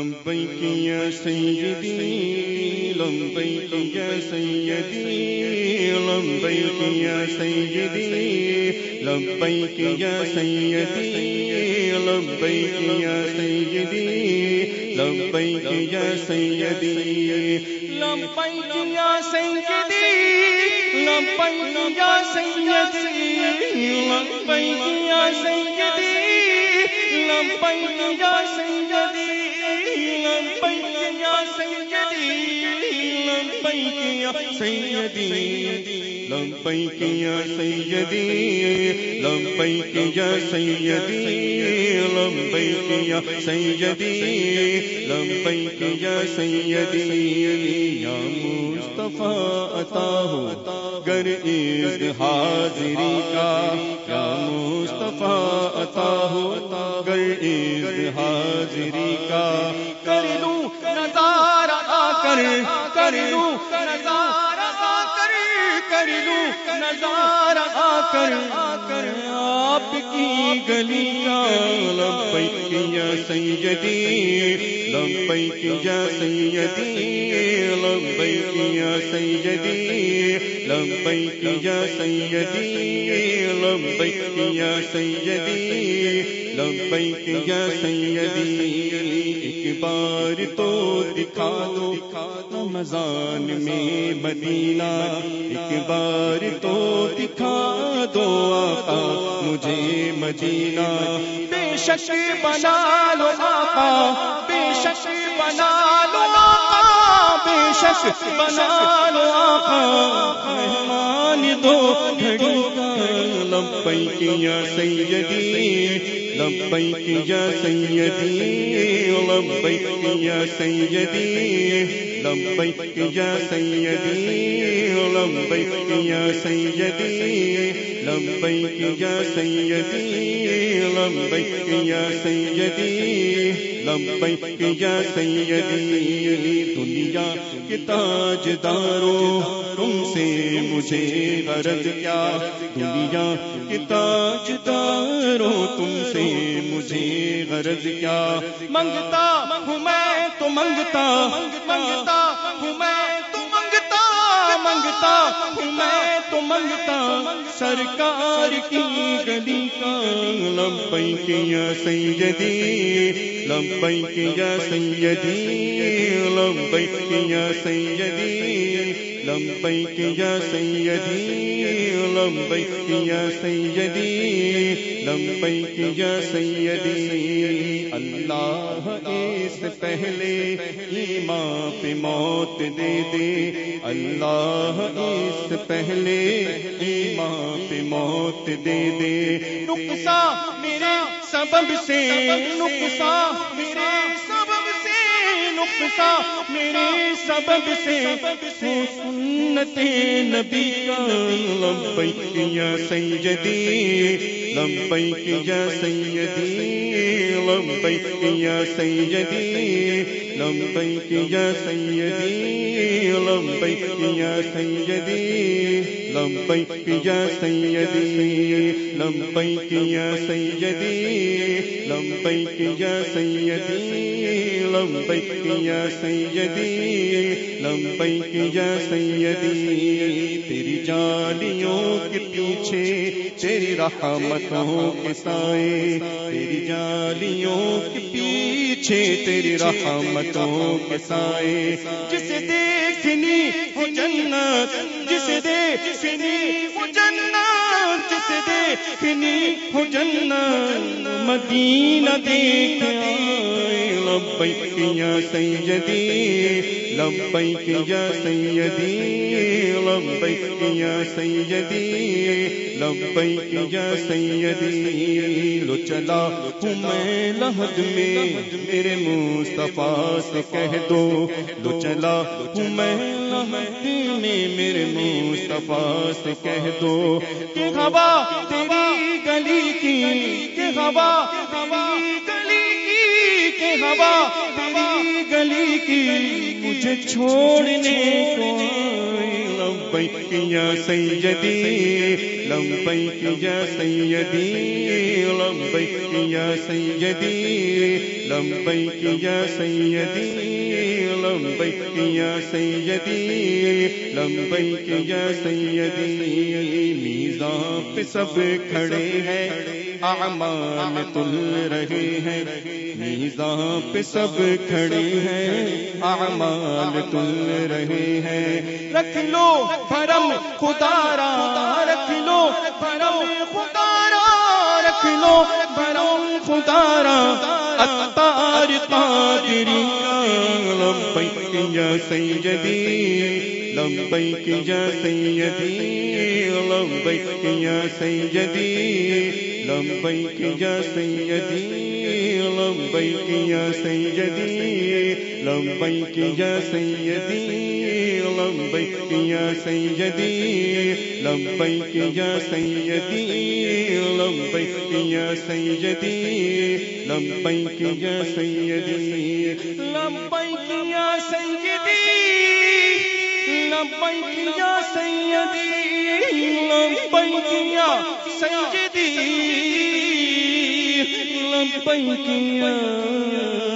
لبيك يا سيدي لبيك يا سيدي لبيك يا سيدي لبیک یا سیدی لبیک سیدی سیدی یا مصطفیٰ عطا ہو، گر عید حاضری کا، یا مصطفیٰ عطا ہو، گر عید حاضری کا کر لوں نظارہ آ کر کر لوں نظارہ آ کر کر لوں نظارہ آ کر۔ آ کر آپ کی گلی کا لبیک یا سیدی لبیک یا سیدی لبیک یا سیدی لبیک یا سیدی لبیک یا سیدی لبیک یا سیدی، ایک بار تو دکھا دو رمضان میں مدینہ، ایک بار تو دکھا دو آقا مجھے مدینہ۔ بے شک بنا لو آقا، بے شک بنا لو آقا، بے شک بنا لو آقا۔ مہمان دو گھڑی لبیک یا سیدی لبیک یا سیدی لبیک یا سیدی لبیک یا سیدی لبیک یا سیدی لبیک یا سیدی لبیک یا سیدی لبیک یا سیدی۔ دنیا کے تاج دارو تم سے مجھے غرض کیا۔ دنیا کے تاج دارو غرض کیا منگتا ہوں میں تو منگتا منگتا ہوں میں تو منگتا منگتا ہوں میں تو منگتا۔ سرکار کی گلی کا لبیک یا سیدی لبیک یا سیدی۔ لبیک یا سیدی لبیک یا سیدی لبیک یا سیدی لبیک یا سیدی اللہ اس پہلے ایمان پہ موت دے دے۔ اللہ اس پہلے ایمان پہ موت دے دے۔ نقصا میرے سبب سے نقصا میرے سبب سے نقصا میرے سبب سے ہو سنت نبی کا۔ لبیک یا سیدی لبیک یا سیدی لبیک یا سیدی لبیک یا سیدی لبیک یا سیدی لبیک یا سیدی لبیک یا سیدی لبیک یا سیدی لبیک یا سیدی لبیک یا سیدی تیری جالیوں کے پیچھے تیری رحمتوں کے سائے تیری جالیوں کے پیچھے تیری رحمتوں کے سائے جسے دیکھنی ہو جنت جسے دیکھنی ہو جنت جسے دیکھنی ہو جنت مدینہ دیکھ لبیک یا سیدی، لبیک یا سیدی، لبیک یا سیدی، لبیک یا سیدی، لو چلا ہوں میں لہد میں میرے مصطفیٰ سے کہہ دو، لو چلا ہوں میں لہد میں، میرے مصطفیٰ سے کہہ دو۔ کہ ہوا تیری گلی کی، کہ ہوا تیری گلی کی ہوا تیری گلی کی مجھے چھوڑنے کو۔ لبیک یا سیدی لبیک یا سیدی لبیک یا سیدی لبیک یا سیدی لبیک یا سیدی لبیک یا سیدی۔ میزان پہ سب کھڑے ہیں اعمال تل رہے ہیں میزان پہ سب کھڑے ہیں، اعمال تل رہے ہیں۔ رکھ لو بھرم خدا را، رکھ لو بھرم خدا را، رکھ لو بھرم خدا را۔ اتار قادری لبیک یا سیدی لبیک یا سیدی لبیک یا سیدی۔ لبیک یا سیدی لبیک یا سیدی لبیک یا سیدی لبیک یا سیدی لبیک یا سیدی لبیک یا سیدی لبیک یا سیدی لبیک یا سیدی۔ نبیا سیدی نبیا سیدی نبیا